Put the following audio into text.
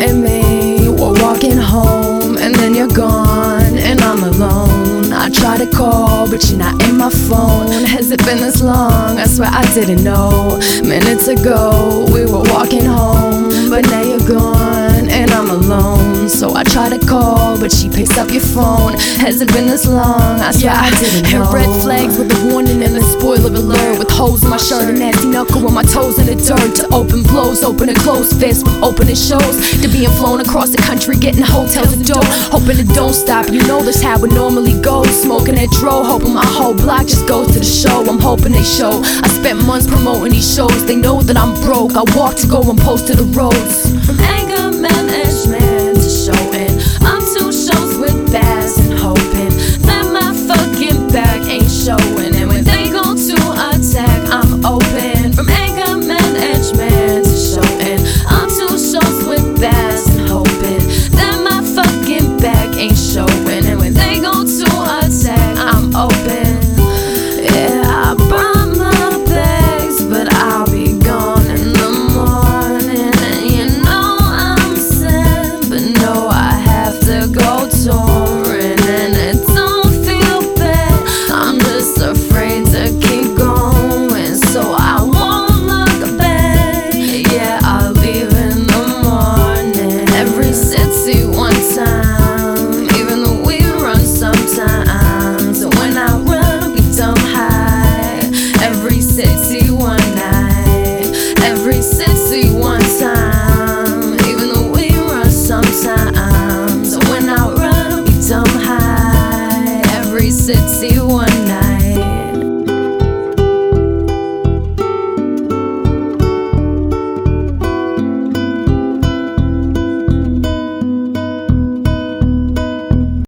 and me were walking home, and then you're gone, and I'm alone. I try to call, but you're not in my phone. Has it been this long? I swear I didn't know. Minutes ago, we were walking home, but now you're gone, and I'm alone. So I try to call, but she picks up your phone. Has it been this long? I swear I didn't know. Red flags with a holes in my shirt, a nasty knuckle with my toes in the dirt. To open blows, open and close fists from opening shows. To being flown across the country, getting hotels and dough. Hoping it don't stop. You know this how it normally goes. Smoking that dro, hoping my whole block just goes to the show. I'm hoping they show. I spent months promoting these shows. They know that I'm broke. I walk to go and post to the roads. It's you.